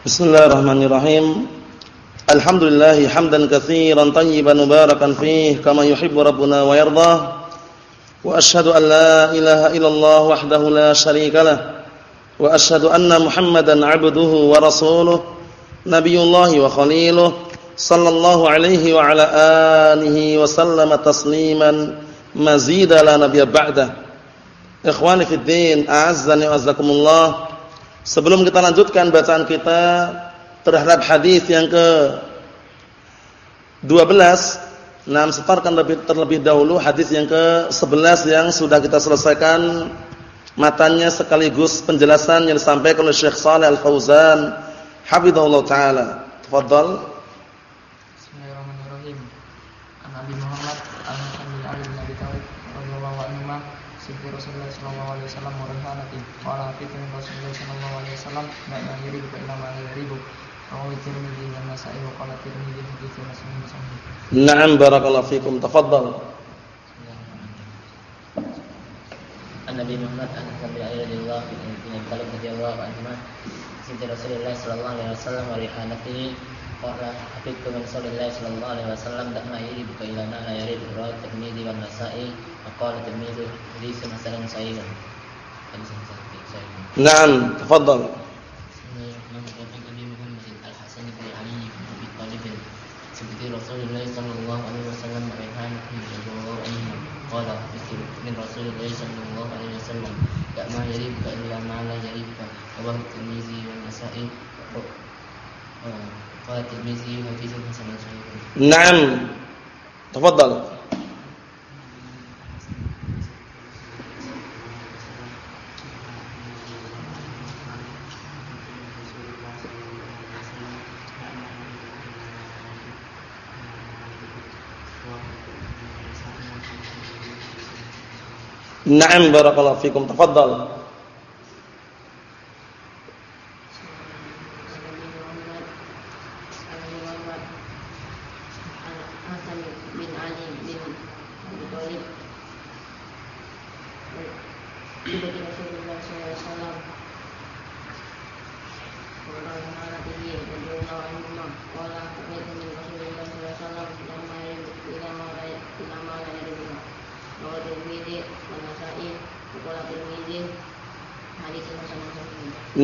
Bismillahirrahmanirrahim. Alhamdulillah hamdan katsiran tayyiban mubarakan fih kama yuhibbu rabbuna wa yardah. Wa asyhadu an la ilaha illallah wahdahu la syarikalah. Wa asyhadu anna Muhammadan 'abduhu wa rasuluh nabiyullah wa khaliluh sallallahu alaihi wa ala alihi wa sallama tasliman mazida la nabiyya ba'da. Ikhwani fid din, a'azzani wa azzakumullah. Sebelum kita lanjutkan bacaan kita terhadap hadis yang ke 12, nah setarkan lebih terlebih dahulu hadis yang ke 11 yang sudah kita selesaikan matanya sekaligus penjelasan yang disampaikan oleh Syekh Shalih Al-Fauzan hafizahullah taala. Tafadhal. Bismillahirrahmanirrahim. An Nabi Muhammad al-Hasan bin Ali bin Abi Thalib radhiyallahu anhu sibbi Rasulullah sallallahu alaihi wasallam wa rihanati qala fitu min Rasulullah sallallahu alaihi wasallam ma yuridu fa inna ma yuridu rawahu Tirmidzi wa Nasa'i wa qala Tirmidzi haditsun hasanun sahih Naam barakallahu fikum. Tafadhal. Nabi Muhammad sallallahu alaihi wasallam bin Talib radhiyallahu anhu Sinti Rasulullah sallallahu alaihi wasallam wa rihanati qala hafiqtu min sallallahu alaihi wasallam dakma yiri bi qailana la yari yarid rawat Tirmidzi wa Nasa'i wa qala Tirmidzi hadis hasan sahih. Hadis hasan sahih. Naam, tafadhal. سبت رسول الله صلى الله عليه وسلم ريحان رضي الله عنه قال من رسول الله صلى الله عليه وسلم لا ما يريبك الا ما لا يريبك رواه الترمذي والنسائي قال الترمذي حديث حسن صحيح نعم تفضل Naam barakallahu fikum. Tafadhal.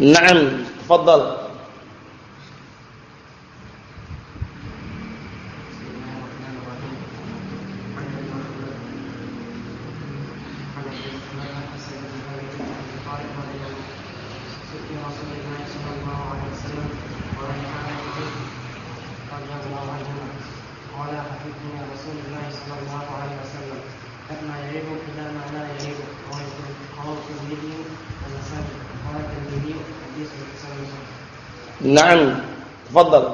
نعم تفضل. تفضل.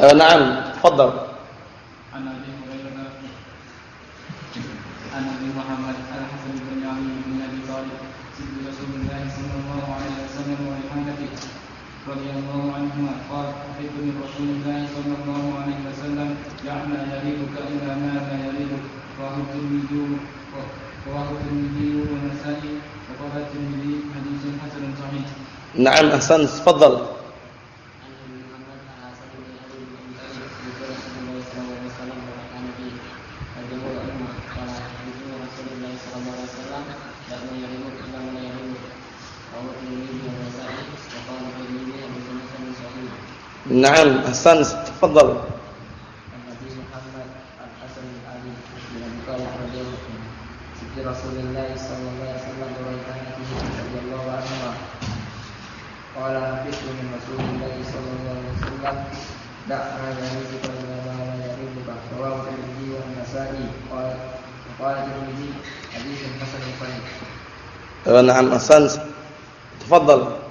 آه نعم تفضل. نعم أحسن تفضل. نعم أحسن تفضل. Naam, ahsan. Tafadhal.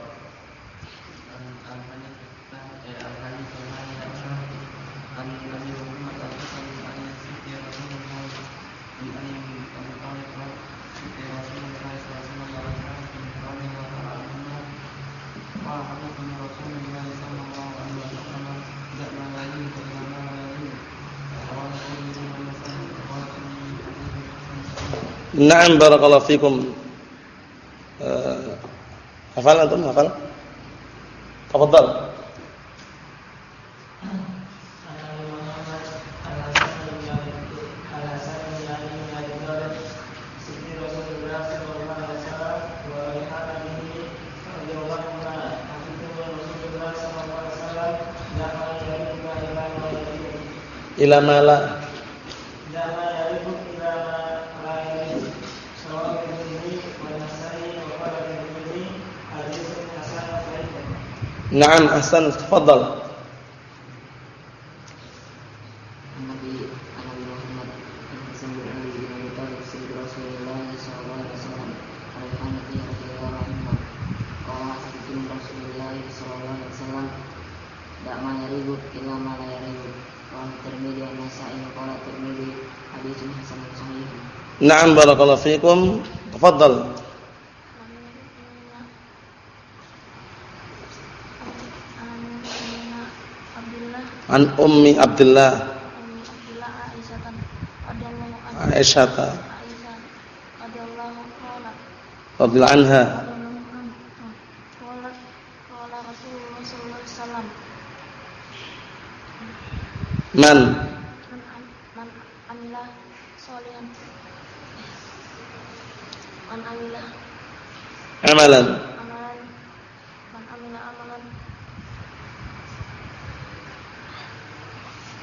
Naam barakallahu fikum. Uh, hafal antum hafal? Tafadhal. Ila mala Naam, ahsan, tafadhal. Nabi Nabi Muhammad Hasan bin Ali bin Abi Thalib sayyid Rasulullah sallallahu alaihi wasallam Al-Hanafi radhiyallahu anhu qala hadithu Rasulullah sallallahu alaihi wasallam dak ma yaribu illa ma la yaribu wa Tirmidzi wa Nasa'i qala Tirmidzi haditsun hasanun sahih Naam barakallahu fikum. Tafadhal. An Ummi Abdullah. Aisyah radhiyallahu anha. Man. Amalan man amila amalan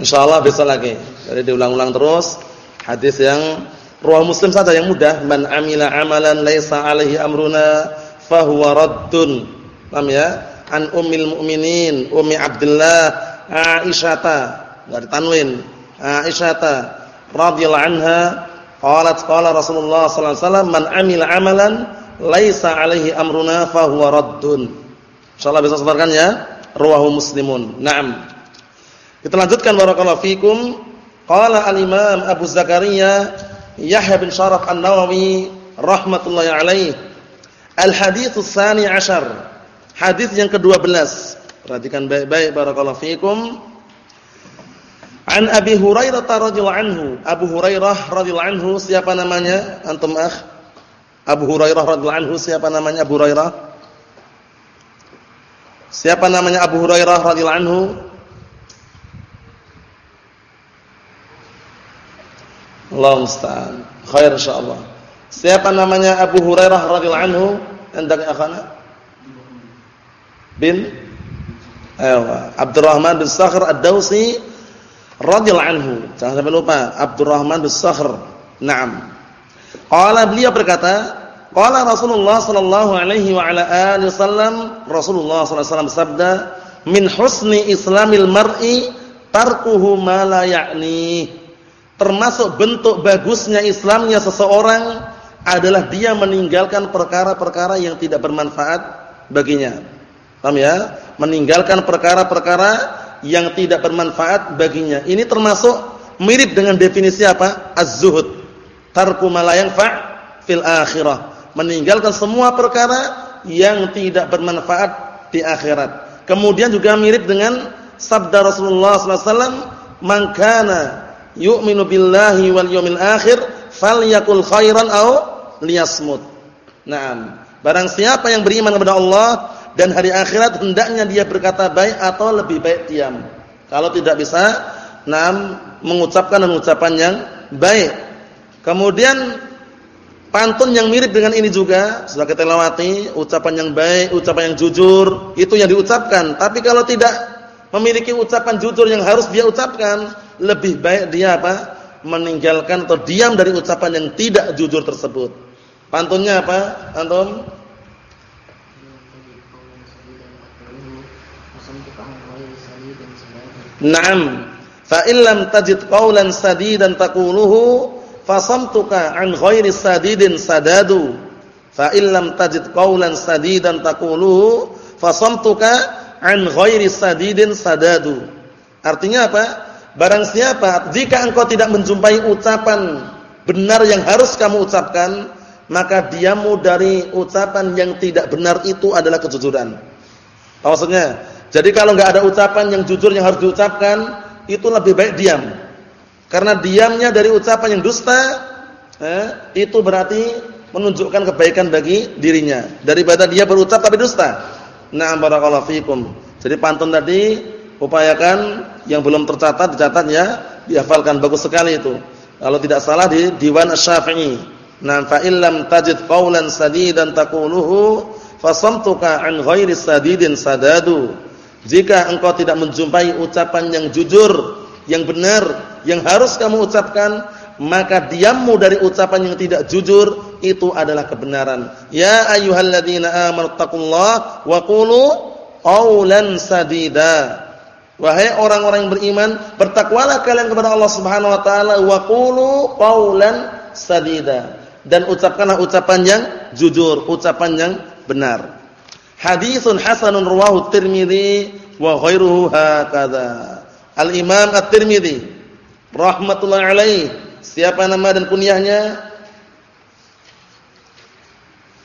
Insyaallah bisa lagi. Jadi diulang-ulang terus hadis yang ruah Muslim saja yang mudah, man amila amalan laisa alaihi amruna fahuwa raddun. Paham ya? An ummil mukminin, Ummi Abdullah Aisyata, enggak ditanwin. Aisyata radhiyallahu anha qalat qala Rasulullah sallallahu alaihi wasallam man amila amalan laisa alaihi amruna fahuwa raddun. Insyaallah bisa sebarkan ya. Ruwahu Muslimun. Naam. Kita lanjutkan barakallahu fikum. Qala al-Imam Abu Zakaria Yahya bin Sharaf An-Nawawi rahmatullahi alaih. Al-hadits tsani ashar. Hadis yang ke-12. Perhatikan baik-baik barakallahu fikum. An Abi Hurairah radhiyallahu anhu. Abu Hurairah radhiyallahu anhu siapa namanya? Antum akh? Abu Hurairah radhiyallahu anhu siapa namanya Abu Hurairah? Siapa namanya Abu Hurairah radhiyallahu anhu? Allah musta'an. Khair insyaallah. Siapa namanya Abu Hurairah radhiyallahu anhu? Anda akhana? Bin Ayo, Abdurrahman bin Sakhr Ad-Dausi radhiyallahu anhu. Jangan sampai lupa, Abdurrahman bin Sakhr. Naam. Qala beliau berkata, qala Rasulullah sallallahu alaihi wa ala alihi wasallam, Rasulullah sallallahu alaihi wasallam sabda, min husni islamil mar'i tarkuhu ma la ya'ni termasuk bentuk bagusnya Islamnya seseorang adalah dia meninggalkan perkara-perkara yang tidak bermanfaat baginya. Paham ya? Meninggalkan perkara-perkara yang tidak bermanfaat baginya. Ini termasuk mirip dengan definisi apa? Az-zuhud. Tarku ma la fil akhirah. Meninggalkan semua perkara yang tidak bermanfaat di akhirat. Kemudian juga mirip dengan sabda Rasulullah sallallahu alaihi wasallam, "Man kana yu'minu billahi wal yawmil akhir falyakul khairan aw liyasmut. Naam. Barang siapa yang beriman kepada Allah dan hari akhirat hendaknya dia berkata baik atau lebih baik diam. Kalau tidak bisa, naam mengucapkan ucapan yang baik. Kemudian pantun yang mirip dengan ini juga sudah kita lewati, ucapan yang baik, ucapan yang jujur, itu yang diucapkan. Tapi kalau tidak memiliki ucapan jujur yang harus dia ucapkan, lebih baik dia apa? meninggalkan atau diam dari ucapan yang tidak jujur tersebut. Pantunnya apa? Antum? Naam. Fa illam tajid qawlan sadidan taquluhu fasamtuka an ghairi sadidin sadadu. Fa illam tajid qawlan sadidan taquluhu fasamtuka an ghairi sadidin sadadu. Artinya apa? Barang siapa jika engkau tidak menjumpai ucapan benar yang harus kamu ucapkan, maka diamu dari ucapan yang tidak benar itu adalah kejujuran. Maksudnya? Jadi kalau enggak ada ucapan yang jujur yang harus diucapkan, itu lebih baik diam. Karena diamnya dari ucapan yang dusta, eh, itu berarti menunjukkan kebaikan bagi dirinya daripada dia berucap tapi dusta. Nah, barakallahu fikum. Jadi pantun tadi upayakan yang belum tercatat dicatat ya, dihafalkan bagus sekali itu. Kalau tidak salah di Diwan Asy-Syafi'i. Nah, fa illam tajid qaulan sadidan taquluhu fasamtuka an ghairi sadidin sadadu. Jika engkau tidak menjumpai ucapan yang jujur, yang benar, yang harus kamu ucapkan, maka diammu dari ucapan yang tidak jujur itu adalah kebenaran. Ya ayyuhalladzina amanu wa qulu qaulan sadida. Wahai orang-orang yang beriman, bertakwalah kalian kepada Allah Subhanahu wa taala wa qulu qaulan sadida dan ucapkanlah ucapan yang jujur, ucapan yang benar. Hadisun hasanun rawahu Tirmizi wa ghairuhu hakadha. Al-Imam At-Tirmizi rahmatullahi alaih. Siapa nama dan kunyahnya?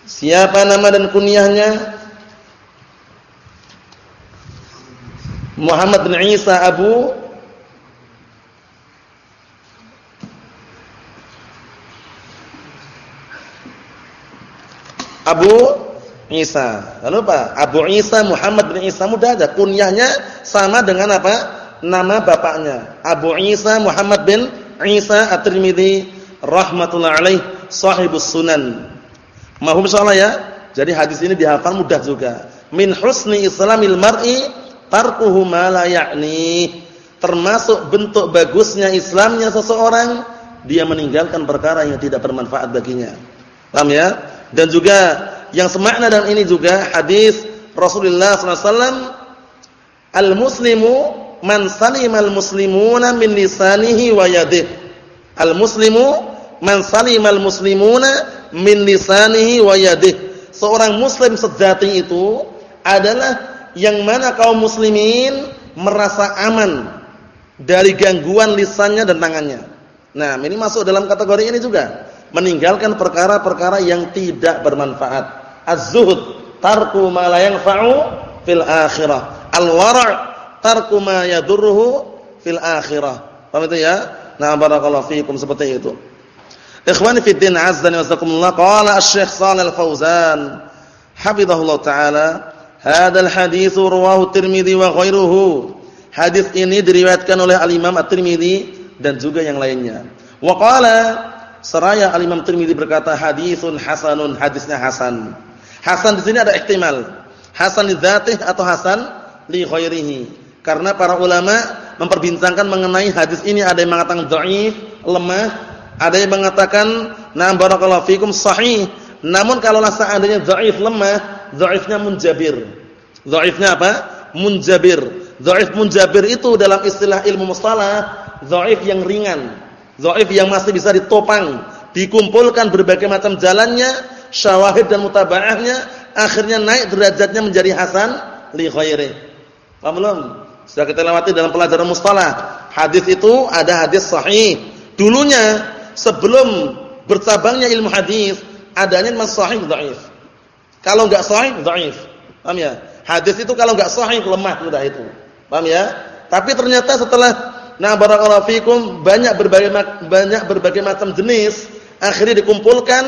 Siapa nama dan kunyahnya? Muhammad bin Isa Abu Abu Isa. Lalu apa? Abu Isa Muhammad bin Isa mudah aja. Kunyahnya sama dengan apa? Nama bapaknya. Abu Isa Muhammad bin Isa At-Tirmidzi rahmatullah alaih sahibus sunan. Mahum insyaallah ya. Jadi hadis ini dihafal mudah juga. Min husni islamil mar'i tarkuhu ma la ya'ni. Termasuk bentuk bagusnya Islamnya seseorang dia meninggalkan perkara yang tidak bermanfaat baginya. Paham ya? Dan juga yang semakna dengan ini juga hadis Rasulullah SAW Al-muslimu man salimal muslimuna min lisanihi wa yadihi. Al-muslimu man salimal muslimuna min lisanihi wa yadihi. Seorang muslim sejati itu adalah yang mana kaum muslimin merasa aman dari gangguan lisannya dan tangannya. Nah, ini masuk dalam kategori ini juga. Meninggalkan perkara-perkara yang tidak bermanfaat. Az-zuhud tarku ma la yanfa'u fil akhirah. Al-wara' tarku ma yadurruhu fil akhirah. Paham itu ya? Nah, barakallahu fiikum seperti itu. Ikhwani fi din azza wa jazakumullah qala Asy-Syaikh Shalal Fauzan hafizahullah taala Hadal haditsu rawahu Tirmizi wa ghairuhu. Hadis ini diriwayatkan oleh Al-Imam At-Tirmizi dan juga yang lainnya. Wa qala seraya Al-Imam Tirmizi berkata haditsun hasanun, hadisnya hasan. Hasan di sini ada ihtimal. Hasan li atau hasan li ghairihi. Karena para ulama memperbincangkan mengenai hadis ini ada yang mengatakan dhaif, lemah, ada yang mengatakan na barakallahu fikum sahih. Namun kalau seandainya dhaif, lemah, dhaifnya munjabir. Dhaifnya apa? Munjabir. Dhaif munjabir itu dalam istilah ilmu mustalah, dhaif yang ringan. Dhaif yang masih bisa ditopang, dikumpulkan berbagai macam jalannya, syawahid dan mutaba'ahnya, akhirnya naik derajatnya menjadi hasan li ghairi. Paham? Sudah kita lewati dalam pelajaran mustalah. Hadis itu ada hadis sahih. Dulunya sebelum bercabangnya ilmu hadis, adanya mas sahih dhaif. Kalau enggak sahih dhaif. Paham ya? Hadis itu kalau enggak sahih lemah sudah itu. Paham ya? Tapi ternyata setelah nah barakallahu fikum banyak berbagai banyak berbagai macam jenis akhirnya dikumpulkan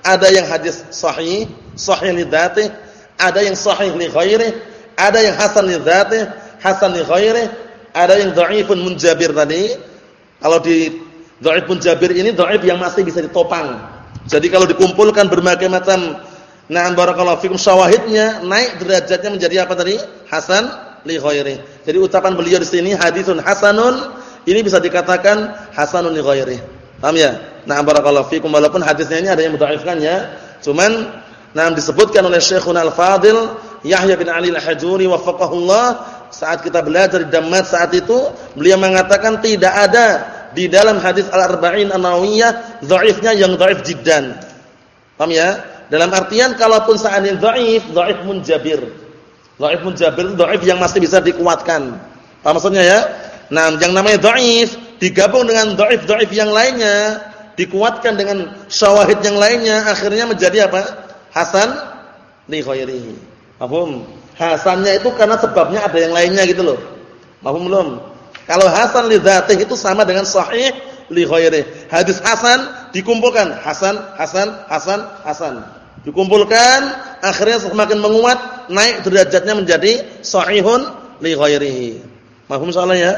ada yang hadis sahih, sahih li dzatih, ada yang sahih li ghairih, ada yang hasan li dzatih, hasan li ghairih, ada yang dhaifun munjabir tadi. Kalau di dhaif munjabir ini dhaif yang masih bisa ditopang. Jadi kalau dikumpulkan berbagai macam Nah, barakallahu fikum syawahidnya naik derajatnya menjadi apa tadi? Hasan li ghairi. Jadi ucapan beliau di sini hadisun hasanun ini bisa dikatakan hasanun li ghairi. Paham ya? Nah, barakallahu fikum walaupun hadisnya ini ada yang mendhaifkan ya. Cuman nah disebutkan oleh Syekhun Al-Fadil Yahya bin Ali Al-Hajuri wafaqahullah saat kita belajar di Dammat saat itu beliau mengatakan tidak ada di dalam hadis Al-Arba'in An-Nawawiyah dhaifnya yang dhaif jiddan. Paham ya? Dalam artian kalaupun seandainya dhaif, dhaif munjabir. Dhaif munjabir itu dhaif yang masih bisa dikuatkan. Paham maksudnya ya? Nah, yang namanya dhaif digabung dengan dhaif-dhaif yang lainnya, dikuatkan dengan syawahid yang lainnya, akhirnya menjadi apa? Hasan li ghairihi. Paham? Hasannya itu karena sebabnya ada yang lainnya gitu loh. Paham belum? Kalau hasan li dzatih itu sama dengan sahih li ghairihi. Hadis hasan dikumpulkan hasan, hasan, hasan, hasan. Dikumpulkan akhirnya semakin menguat, naik derajatnya menjadi sahihun li ghairihi. Paham soalnya ya?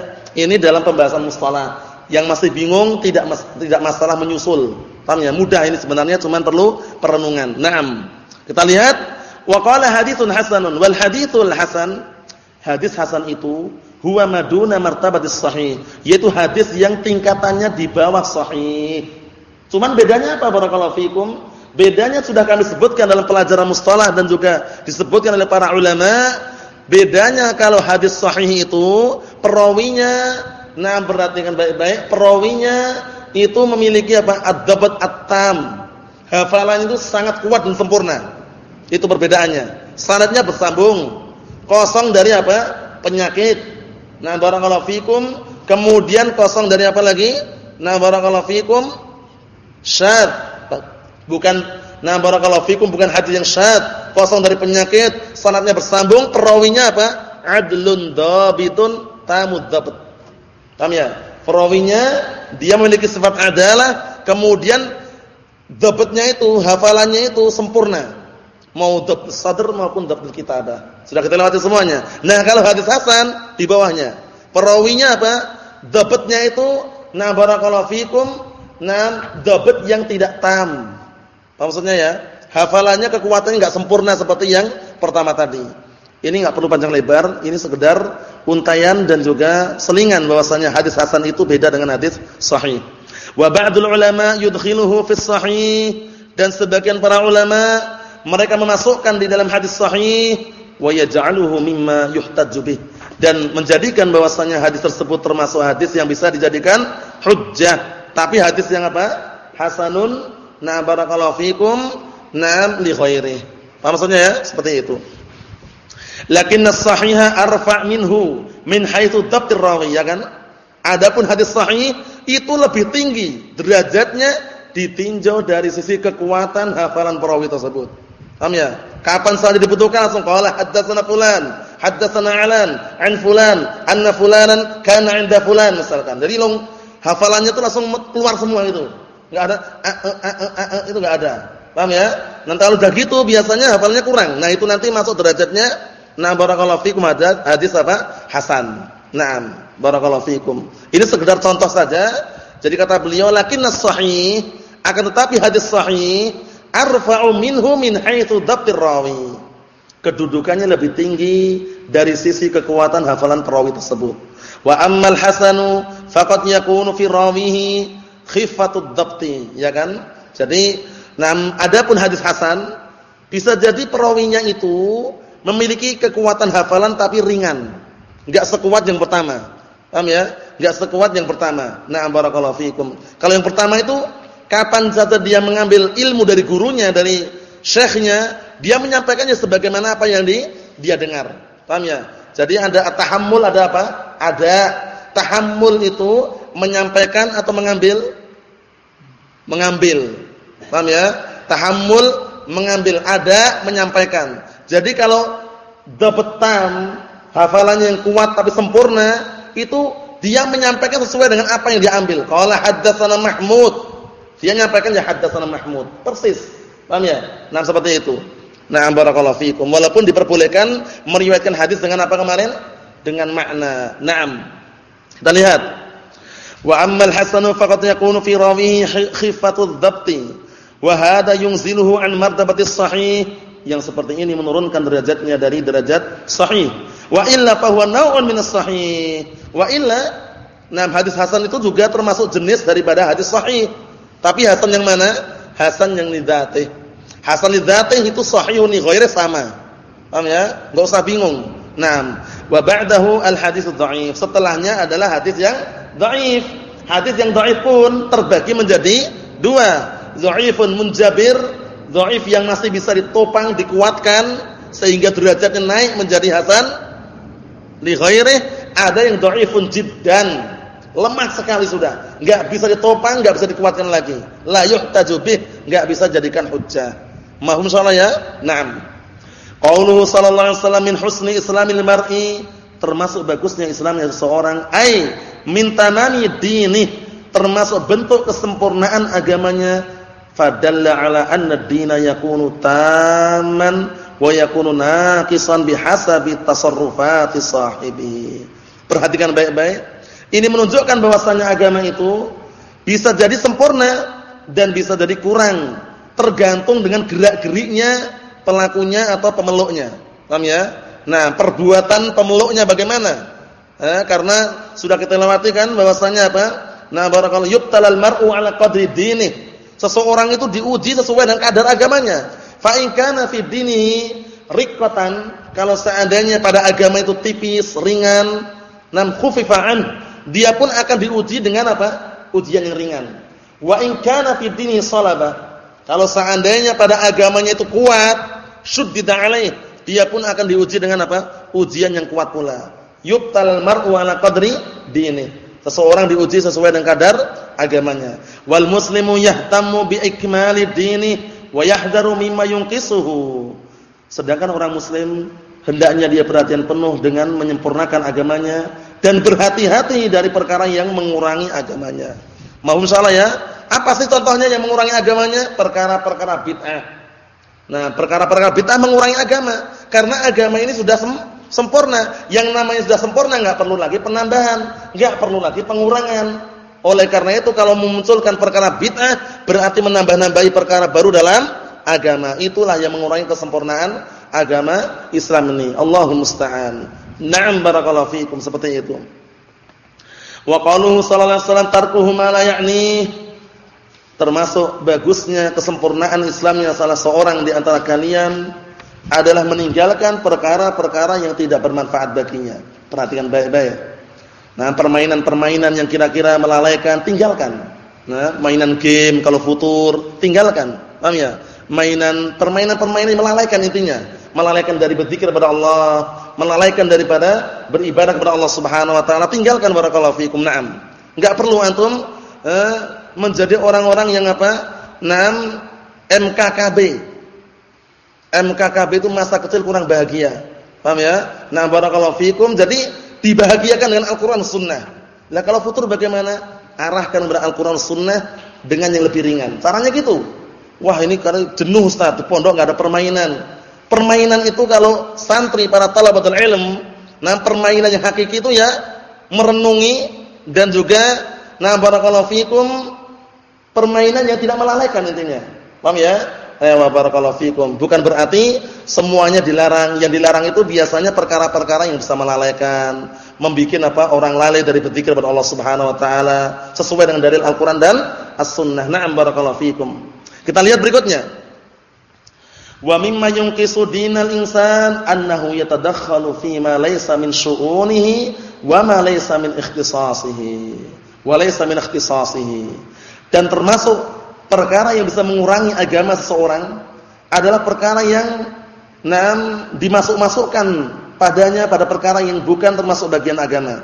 Ini dalam pembahasan mustalah. Yang masih bingung tidak mas, tidak masalah menyusul. Paham ya? Mudah ini sebenarnya cuma perlu perenungan. Naam. Kita lihat wa qala haditsun hasanun wal haditsul hasan hadis hasan itu huwa maduna martabatis sahih, yaitu hadis yang tingkatannya di bawah sahih. Cuman bedanya apa barakallahu fikum? Bedanya sudah kami sebutkan dalam pelajaran mustalah dan juga disebutkan oleh para ulama Bedanya kalau hadis sahih itu perawinya nah perhatikan baik-baik, perawinya itu memiliki apa? ad-dabt at-tam. Hafalan itu sangat kuat dan sempurna. Itu perbedaannya. Sanadnya bersambung. Kosong dari apa? Penyakit. Nah, barakallahu fikum, kemudian kosong dari apa lagi? Nah, barakallahu fikum syad. Bukan nah barakallahu fikum bukan hadis yang syad, kosong dari penyakit, sanadnya bersambung, perawinya apa? Adlun dabitun tamud dabt. Paham ya? Perawinya dia memiliki sifat adalah, kemudian dapatnya itu, hafalannya itu sempurna. Mau dabt sadr maupun dabt ada. Sudah kita lewati semuanya. Nah, kalau hadis hasan di bawahnya. Perawinya apa? Dapatnya itu na barakallahu fikum, na dapat yang tidak tam. Apa maksudnya ya? Hafalannya kekuatannya enggak sempurna seperti yang pertama tadi. Ini enggak perlu panjang lebar, ini sekedar untayan dan juga selingan bahwasanya hadis hasan itu beda dengan hadis sahih. Wa ba'dul ulama yudkhiluhu fi sahih dan sebagian para ulama mereka memasukkan di dalam hadis sahih wa yaj'aluhu mimma yuhtajju bih dan menjadikan bahwasanya hadis tersebut termasuk hadis yang bisa dijadikan hujjah. Tapi hadis yang apa? Hasanun na barakallahu fikum na li khairih. Paham maksudnya ya? Seperti itu. Lakinna sahiha arfa' minhu min haitsu dhabtir rawi, ya kan? Adapun hadis sahih itu lebih tinggi derajatnya ditinjau dari sisi kekuatan hafalan perawi tersebut. Paham ya? Kapan saja dibutuhkan langsung qala haddatsana fulan, haddatsana alan, an fulan, anna fulanan kana 'inda fulan misalkan. Jadi long hafalannya itu langsung keluar semua itu. Enggak ada a, a, a, a, itu enggak ada. Paham ya? Nanti kalau udah gitu biasanya hafalnya kurang. Nah, itu nanti masuk derajatnya nah barakallahu fikum ada hadis apa? Hasan. Naam, barakallahu fikum. Ini sekedar contoh saja. Jadi kata beliau lakinnas sahih akan tetapi hadis sahih arfa'u minhu min haitsu dhabtir rawi. Kedudukannya lebih tinggi dari sisi kekuatan hafalan perawi tersebut. Wa ammal hasanu faqad yakunu fi rawihi khifatud dhabti, ya kan? Jadi Nah, adapun hadis hasan bisa jadi perawinya itu memiliki kekuatan hafalan tapi ringan. Enggak sekuat yang pertama. Paham ya? Enggak sekuat yang pertama. Nah, barakallahu fikum. Kalau yang pertama itu kapan saja dia mengambil ilmu dari gurunya, dari syekhnya, dia menyampaikannya sebagaimana apa yang di, dia dengar. Paham ya? Jadi ada tahammul ada apa? Ada tahammul itu menyampaikan atau mengambil mengambil Paham ya? Tahammul mengambil ada menyampaikan. Jadi kalau dapetan hafalannya yang kuat tapi sempurna itu dia menyampaikan sesuai dengan apa yang dia ambil. Qala haddatsana Mahmud. Dia menyampaikan ya haddatsana Mahmud. Persis. Paham ya? Nah, seperti itu. Nah, barakallahu fikum. Walaupun diperbolehkan meriwayatkan hadis dengan apa kemarin? Dengan makna. Naam. Kita lihat. Wa ammal hasanu faqad yakunu fi rawihi khifatu dhabti Wa hadha yunziluhu an martabatis sahih yang seperti ini menurunkan derajatnya dari derajat sahih. Wa illa fa huwa naw'un min sahih. Wa illa nah hadis hasan itu juga termasuk jenis daripada hadis sahih. Tapi hasan yang mana? Hasan yang lidzatih. Hasan lidzatih itu sahihun li ghairi sama. Paham ya? Enggak usah bingung. Naam. Wa ba'dahu al hadis dhaif. Setelahnya adalah hadis yang dhaif. Hadis yang dhaif pun terbagi menjadi dua. Dhaifun munjabir, dhaif yang masih bisa ditopang, dikuatkan sehingga derajatnya naik menjadi hasan li ghairi, ada yang dhaifun jiddan. Lemah sekali sudah, enggak bisa ditopang, enggak bisa dikuatkan lagi. La yuhtaju bih, enggak bisa jadikan hujjah. Mahum salah ya? Naam. Qauluhu sallallahu alaihi wasallam min husni islamil mar'i termasuk bagusnya Islamnya seseorang ai min tamami dini termasuk bentuk kesempurnaan agamanya fadalla ala anna dina yakunu tamman wa yakunu naqisan bihasabi tasarrufati sahibi perhatikan baik-baik ini menunjukkan bahwasannya agama itu bisa jadi sempurna dan bisa jadi kurang tergantung dengan gerak-geriknya pelakunya atau pemeluknya. Paham ya? Nah, perbuatan pemeluknya bagaimana? Eh, karena sudah kita lewati kan bahwasanya apa? Nah, barakallahu yubtalal mar'u ala qadri dini. Seseorang itu diuji sesuai dengan kadar agamanya. Fa in kana fi dinihi riqatan, kalau seandainya pada agama itu tipis, ringan, nam khufifan, dia pun akan diuji dengan apa? Ujian yang ringan. Wa in kana fi dinihi salaba, kalau seandainya pada agamanya itu kuat, syuddida alaih, dia pun akan diuji dengan apa? Ujian yang kuat pula. Yubtal mar'u ala qadri dini. Seseorang diuji sesuai dengan kadar agamanya. Wal muslimu yahtammu bi ikmali dini wa yahdharu mimma yunqisuhu. Sedangkan orang muslim hendaknya dia perhatian penuh dengan menyempurnakan agamanya dan berhati-hati dari perkara yang mengurangi agamanya. Mohon salah ya. Apa sih contohnya yang mengurangi agamanya? Perkara-perkara bid'ah. Nah, perkara-perkara bid'ah mengurangi agama. Karena agama ini sudah sem sempurna. Yang namanya sudah sempurna nggak perlu lagi penambahan, nggak perlu lagi pengurangan. Oleh karena itu kalau memunculkan perkara bid'ah berarti menambah-nambahi perkara baru dalam agama. Itulah yang mengurangi kesempurnaan agama Islam ini. Allahumma musta'an. Na'am barakallahu fiikum seperti itu. Wa qaluhu sallallahu alaihi wasallam tarkuhu la ya'ni termasuk bagusnya kesempurnaan Islamnya salah seorang di antara kalian adalah meninggalkan perkara-perkara yang tidak bermanfaat baginya. Perhatikan baik-baik. Nah, permainan-permainan yang kira-kira melalaikan tinggalkan. Nah, mainan game kalau futur tinggalkan. Paham ya? Mainan permainan-permainan melalaikan intinya. Melalaikan dari berzikir kepada Allah, melalaikan daripada beribadah kepada Allah Subhanahu wa taala. Tinggalkan barakallahu fikum. Naam. Enggak perlu antum eh, menjadi orang-orang yang apa? Nam MKKB. MKKB itu masa kecil kurang bahagia. Paham ya? Nah, barakallahu fikum. Jadi dibahagiakan dengan Al-Qur'an Sunnah. Nah, kalau futur bagaimana? Arahkan kepada Al-Qur'an Sunnah dengan yang lebih ringan. Caranya gitu. Wah, ini karena jenuh Ustaz, di pondok enggak ada permainan. Permainan itu kalau santri para talabatul ilm, nah permainan yang hakiki itu ya merenungi dan juga nah barakallahu fikum permainan yang tidak melalaikan intinya. Paham ya? Eh wa barakallahu fikum. Bukan berarti semuanya dilarang. Yang dilarang itu biasanya perkara-perkara yang bisa melalaikan, membikin apa? orang lalai dari berzikir kepada Allah Subhanahu wa taala sesuai dengan dalil Al-Qur'an dan As-Sunnah. Na'am barakallahu fikum. Kita lihat berikutnya. Wa mimma yunqisu dinal insan annahu yatadakhalu fi ma laysa min syu'unihi wa ma laysa min ikhtisasihi. Wa laysa min ikhtisasihi. Dan termasuk perkara yang bisa mengurangi agama seseorang adalah perkara yang nam dimasuk-masukkan padanya pada perkara yang bukan termasuk bagian agama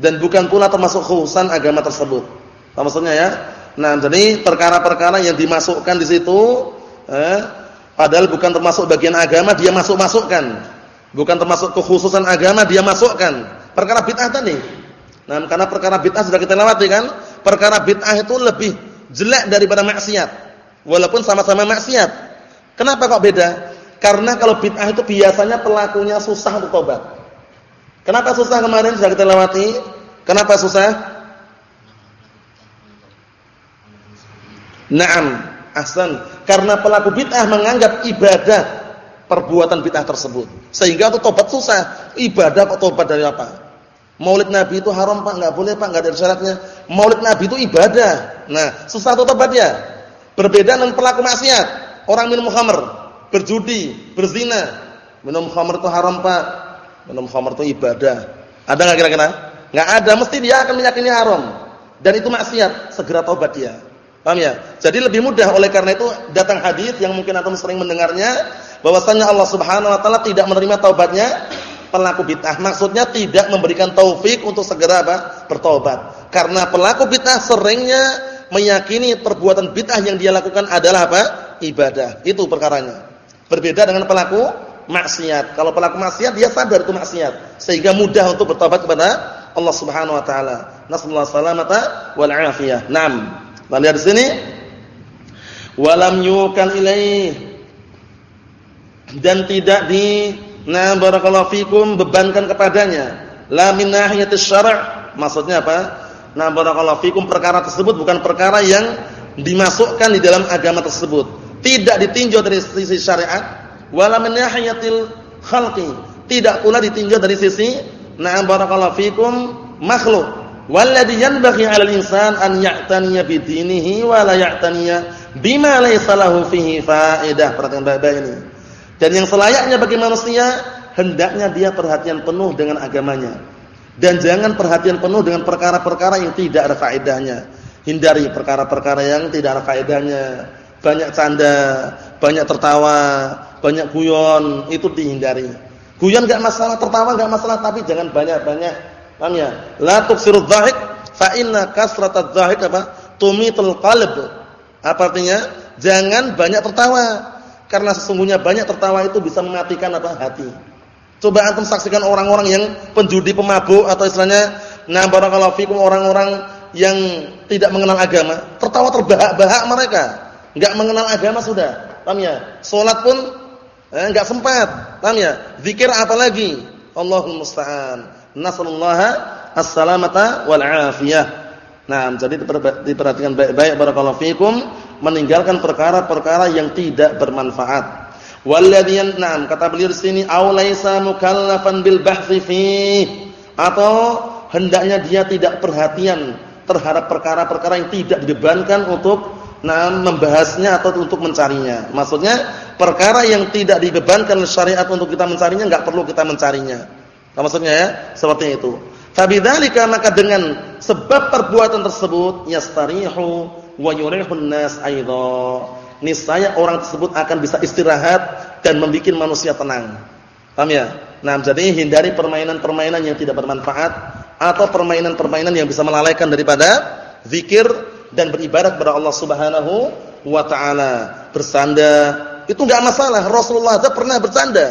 dan bukan pula termasuk khususan agama tersebut. Apa maksudnya ya? Nah, jadi perkara-perkara yang dimasukkan di situ eh, padahal bukan termasuk bagian agama dia masuk-masukkan. Bukan termasuk kekhususan agama dia masukkan. Perkara bid'ah tadi. Nah, karena perkara bid'ah sudah kita lewati kan? Perkara bid'ah itu lebih jelek daripada maksiat. Walaupun sama-sama maksiat. Kenapa kok beda? Karena kalau bid'ah itu biasanya pelakunya susah untuk tobat. Kenapa susah kemarin sudah kita lewati? Kenapa susah? Naam, ahsan. Karena pelaku bid'ah menganggap ibadah perbuatan bid'ah tersebut. Sehingga untuk tobat susah. Ibadah kok tobat dari apa? Maulid Nabi itu haram Pak, enggak boleh Pak, enggak ada syaratnya. Maulid Nabi itu ibadah. Nah, susah tuh tobatnya. Berbeda dengan pelaku maksiat. Orang minum khamr, berjudi, berzina. Minum khamr itu haram Pak. Minum khamr itu ibadah. Ada enggak kira-kira? Enggak ada, mesti dia akan meyakini haram. Dan itu maksiat, segera tobat dia. Paham ya? Jadi lebih mudah oleh karena itu datang hadis yang mungkin antum sering mendengarnya bahwasanya Allah Subhanahu wa taala tidak menerima taubatnya pelaku bid'ah. Maksudnya tidak memberikan taufik untuk segera apa? bertobat. Karena pelaku bid'ah seringnya meyakini perbuatan bid'ah yang dia lakukan adalah apa? ibadah. Itu perkaranya. Berbeda dengan pelaku maksiat. Kalau pelaku maksiat dia sadar itu maksiat sehingga mudah untuk bertobat kepada Allah Subhanahu wa taala. Nasallahu salamata wal afiyah. Naam. Lalu di sini walam yukal ilaih dan tidak di Nah, barakallahu fikum bebankan kepadanya. La min nahiyatis syara'. Maksudnya apa? Nah, barakallahu fikum perkara tersebut bukan perkara yang dimasukkan di dalam agama tersebut. Tidak ditinjau dari sisi syariat, wala min nahiyatil khalqi. Tidak pula ditinjau dari sisi na'am barakallahu fikum makhluk. Walladhi yanbaghi 'alal insan an ya'taniya bi dinihi wa la ya'taniya bima laysa lahu fihi faedah. Perhatikan baik-baik ini. Dan yang selayaknya bagi manusia hendaknya dia perhatian penuh dengan agamanya. Dan jangan perhatian penuh dengan perkara-perkara yang tidak ada faedahnya. Hindari perkara-perkara yang tidak ada faedahnya. Banyak canda, banyak tertawa, banyak guyon, itu dihindari. Guyon enggak masalah, tertawa enggak masalah, tapi jangan banyak-banyak. Paham ya? La tuksirudz dhahik fa inna kasratadz dhahik apa? Tumitul qalb. Apa artinya? Jangan banyak tertawa karena sesungguhnya banyak tertawa itu bisa mematikan apa hati. Coba antum saksikan orang-orang yang penjudi, pemabuk atau istilahnya nah barakallahu fikum orang-orang yang tidak mengenal agama, tertawa terbahak-bahak mereka. Enggak mengenal agama sudah. Paham ya? Salat pun eh, sempat. Paham ya? Zikir apalagi? Allahul musta'an. Nasallallahu as-salamata wal afiyah. Nah, jadi diperhatikan baik-baik barakallahu fikum meninggalkan perkara-perkara yang tidak bermanfaat. Walladhiyan na'am kata beliau di sini aulaisa mukallafan bil bahthi fi atau hendaknya dia tidak perhatian terhadap perkara-perkara yang tidak dibebankan untuk nah membahasnya atau untuk mencarinya. Maksudnya perkara yang tidak dibebankan syariat untuk kita mencarinya enggak perlu kita mencarinya. Maksudnya ya, seperti itu. Fabidzalika maka dengan sebab perbuatan tersebut yastarihu wa yurihun nas aidha. Niscaya orang tersebut akan bisa istirahat dan membuat manusia tenang. Paham ya? Nah, jadi hindari permainan-permainan yang tidak bermanfaat atau permainan-permainan yang bisa melalaikan daripada zikir dan beribadah kepada Allah Subhanahu wa taala. Bersanda itu enggak masalah. Rasulullah saja pernah bercanda.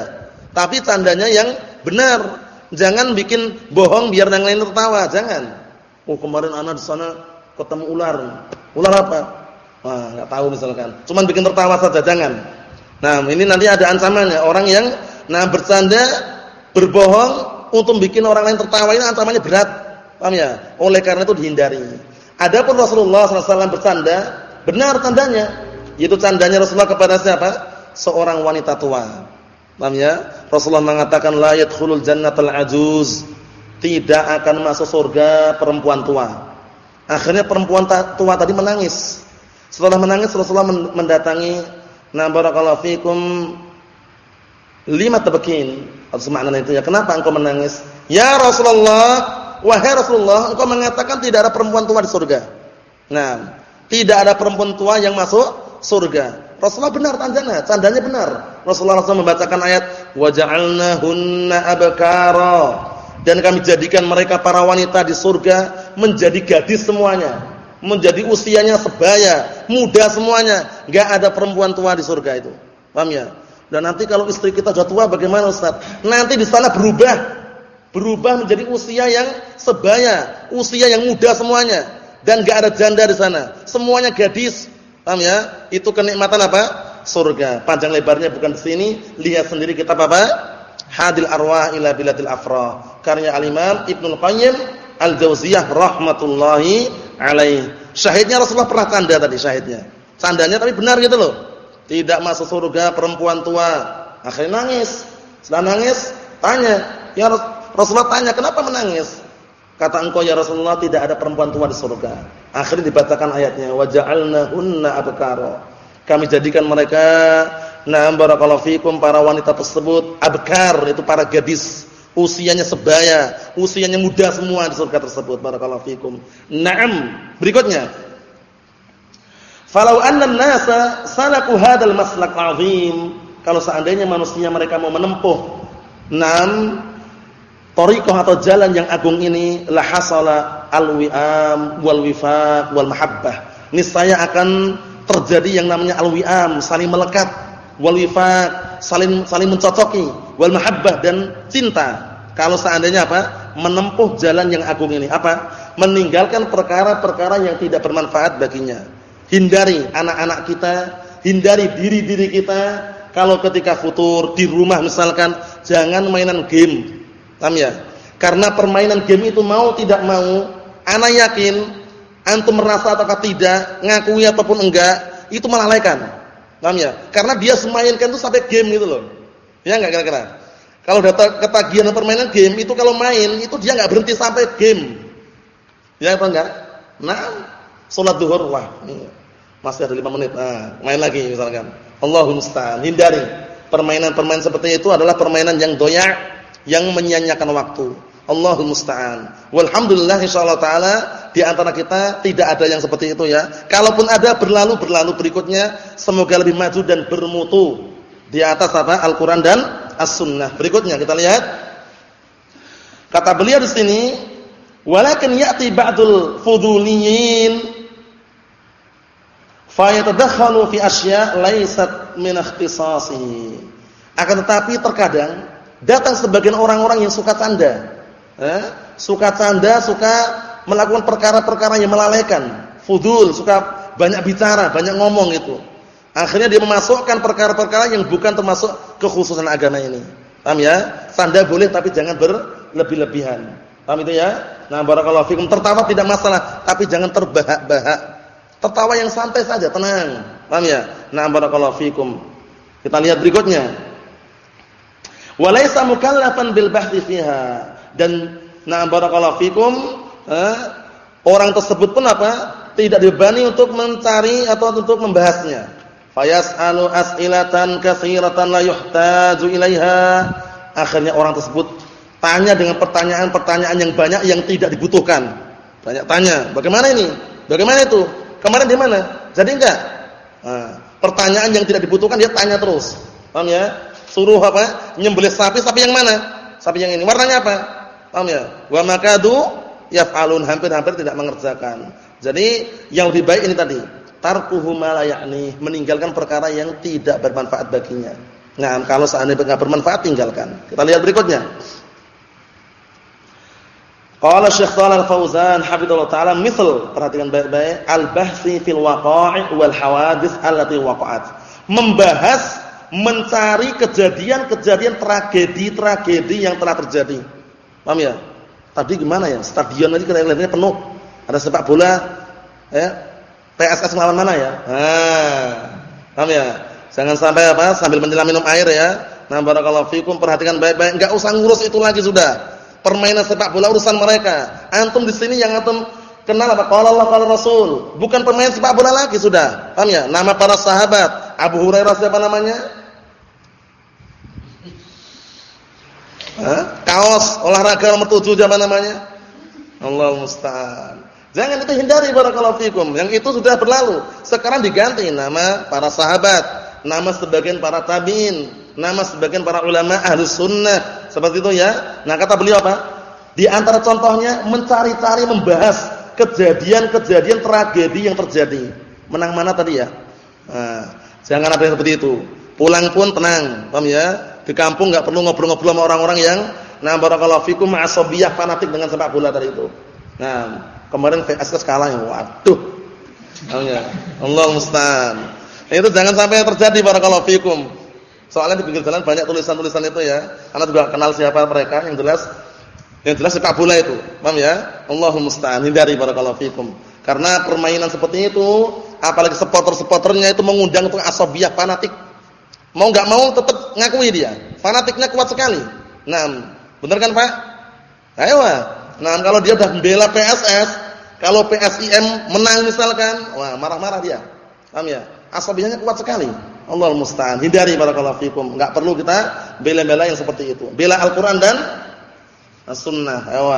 Tapi candanya yang benar. Jangan bikin bohong biar yang lain tertawa, jangan. Oh, kemarin anak di sana ketemu ular. Ular apa? Wah, enggak tahu misalkan. Cuman bikin tertawa saja, jangan. Nah, ini nanti ada ancamannya. Orang yang nah bercanda, berbohong untuk bikin orang lain tertawa ini ancamannya berat. Paham ya? Oleh karena itu dihindari. Adapun Rasulullah SAW bercanda, benar tandanya. Yaitu candanya Rasulullah kepada siapa? Seorang wanita tua. Paham ya? Rasulullah mengatakan la yadkhulul jannatal ajuz. Tidak akan masuk surga perempuan tua. Akhirnya perempuan tua tadi menangis. Setelah menangis Rasulullah mendatangi na barakallahu fikum lima tabakin. Atau makna itu ya. Kenapa engkau menangis? Ya Rasulullah, wahai Rasulullah, engkau mengatakan tidak ada perempuan tua di surga. Nah, tidak ada perempuan tua yang masuk surga. Rasulullah benar tandanya, tandanya benar. Rasulullah langsung membacakan ayat waja'alnahunna abkara dan kami jadikan mereka para wanita di surga menjadi gadis semuanya, menjadi usianya sebaya, muda semuanya, enggak ada perempuan tua di surga itu. Paham ya? Dan nanti kalau istri kita sudah tua bagaimana Ustaz? Nanti di sana berubah. Berubah menjadi usia yang sebaya, usia yang muda semuanya dan enggak ada janda di sana. Semuanya gadis. Paham ya? Itu kenikmatan apa? Surga. Panjang lebarnya bukan di sini, lihat sendiri kitab apa? Hadil Arwah ila Biladil Afrah. Karya Al-Imam Ibnu Qayyim Al-Jauziyah rahmatullahi alaih. Syahidnya Rasulullah pernah tanda tadi syahidnya. Tandanya tapi benar gitu loh. Tidak masuk surga perempuan tua Akhirnya nangis. Setelah nangis, tanya, "Ya Rasulullah tanya, "Kenapa menangis?" Kata engkau ya Rasulullah tidak ada perempuan tua di surga. Akhirnya dibacakan ayatnya, "Wa ja'alnahunna abkara." Kami jadikan mereka na'am barakallahu fikum para wanita tersebut abkar, itu para gadis usianya sebaya, usianya muda semua di surga tersebut. Barakallahu fikum. Naam. Berikutnya. Falau anna an-nasa salaku hadzal maslak 'azim, kalau seandainya manusia mereka mau menempuh enam Torikoh atau jalan yang agung ini la hasala al-wi'am wal wifaq wal mahabbah. Niscaya akan terjadi yang namanya al-wi'am, saling melekat, wal wifaq, saling saling mencocoki, wal mahabbah dan cinta. Kalau seandainya apa? Menempuh jalan yang agung ini. Apa? Meninggalkan perkara-perkara yang tidak bermanfaat baginya. Hindari anak-anak kita, hindari diri-diri kita kalau ketika futur di rumah misalkan jangan mainan game Paham ya? Karena permainan game itu mau tidak mau, ana yakin antum merasa ataukah tidak, ngakui ataupun enggak, itu melalaikan. Paham ya? Karena dia semainkan itu sampai game gitu loh. Ya enggak kira-kira? Kalau data ketagihan permainan game itu kalau main itu dia enggak berhenti sampai game. Ya apa enggak? Nah, salat zuhur wah, masih ada 5 menit. Nah, main lagi misalkan. Allahumma musta'an. Hindari permainan-permainan seperti itu adalah permainan yang doyak yang menyanyiakan waktu. Allahul musta'an. Walhamdulillah insyaallah taala di antara kita tidak ada yang seperti itu ya. Kalaupun ada berlalu berlalu berikutnya semoga lebih maju dan bermutu di atas apa? Al-Qur'an dan As-Sunnah. Berikutnya kita lihat kata beliau di sini walakin ya'ti ba'dul fuduliyin fayatadakhalu fi asya' laysat min ikhtisasihi. Akan tetapi terkadang Datang sebagian orang-orang yang suka canda. Eh? Suka canda, suka melakukan perkara-perkara yang melalaikan. Fudul, suka banyak bicara, banyak ngomong itu. Akhirnya dia memasukkan perkara-perkara yang bukan termasuk kekhususan agama ini. Paham ya? Canda boleh tapi jangan berlebih-lebihan. Paham itu ya? Nah, barakallahu fikum. Tertawa tidak masalah, tapi jangan terbahak-bahak. Tertawa yang santai saja, tenang. Paham ya? Nah, barakallahu fikum. Kita lihat berikutnya. Walaysa mukallafan bil bahthi fiha. Dan na barakallahu fikum, eh, orang tersebut pun apa? Tidak dibebani untuk mencari atau untuk membahasnya. Fayas'alu as'ilatan katsiratan la yuhtaju ilaiha. Akhirnya orang tersebut tanya dengan pertanyaan-pertanyaan yang banyak yang tidak dibutuhkan. Banyak tanya, bagaimana ini? Bagaimana itu? Kemarin di mana? Jadi enggak? Nah, pertanyaan yang tidak dibutuhkan dia tanya terus. Paham ya? Suruh apa? Nyembelih sapi, sapi yang mana? Sapi yang ini. Warnanya apa? Paham ya? Wa makadu yaf'alun hampir-hampir tidak mengerjakan. Jadi yang lebih baik ini tadi, tarkuhu ma la ya'ni, meninggalkan perkara yang tidak bermanfaat baginya. Nah, kalau seandainya enggak bermanfaat tinggalkan. Kita lihat berikutnya. Qala Syekh Shalal Fauzan hafizallahu taala misal perhatikan baik-baik al-bahsi fil waqa'i wal hawadits allati waqa'at. Membahas mencari kejadian-kejadian tragedi-tragedi yang telah terjadi. Paham ya? Tadi gimana ya? Stadion tadi kelihatannya penuh. Ada sepak bola ya. PSS melawan mana ya? Nah, paham ya? Jangan sampai apa? Sambil menyelam minum air ya. Nah, barakallahu fikum perhatikan baik-baik, enggak usah ngurus itu lagi sudah. Permainan sepak bola urusan mereka. Antum di sini yang antum kenal apa? Qala Allah qala Rasul. Bukan pemain sepak bola lagi sudah. Paham ya? Nama para sahabat. Abu Hurairah siapa namanya? Kaos olahraga nomor 7 zaman namanya? Allah musta'an. Jangan itu hindari barakallahu fikum. Yang itu sudah berlalu. Sekarang diganti nama para sahabat, nama sebagian para tabi'in, nama sebagian para ulama ahli sunnah. Seperti itu ya. Nah, kata beliau apa? Di antara contohnya mencari-cari membahas kejadian-kejadian tragedi yang terjadi. Menang mana tadi ya? Nah, jangan ada yang seperti itu. Pulang pun tenang, paham ya? Di kampung enggak perlu ngobrol-ngobrol sama orang-orang yang nah barakallahu fikum ma'asabiyah fanatik dengan sepak bola tadi itu. Nah, kemarin VS kalah ya. Waduh. Ya. Allah musta'an. Nah, itu jangan sampai terjadi barakallahu fikum. Soalnya di pinggir jalan banyak tulisan-tulisan itu ya. Karena juga kenal siapa mereka yang jelas yang jelas sepak bola itu. Paham ya? Allahumma musta'an. Hindari barakallahu fikum. Karena permainan seperti itu, apalagi supporter-supporternya itu mengundang untuk asabiyah fanatik Mau nggak mau tetap ngakui dia. Fanatiknya kuat sekali. Nah, benar kan Pak? Ayo. Nah, kalau dia udah membela PSS, kalau PSIM menang misalkan, wah marah-marah dia. Paham ya? Asabiyahnya kuat sekali. Allah musta'an. Hindari barakallahu fikum. Enggak perlu kita bela-bela yang seperti itu. Bela Al-Qur'an dan As-Sunnah. Ayo.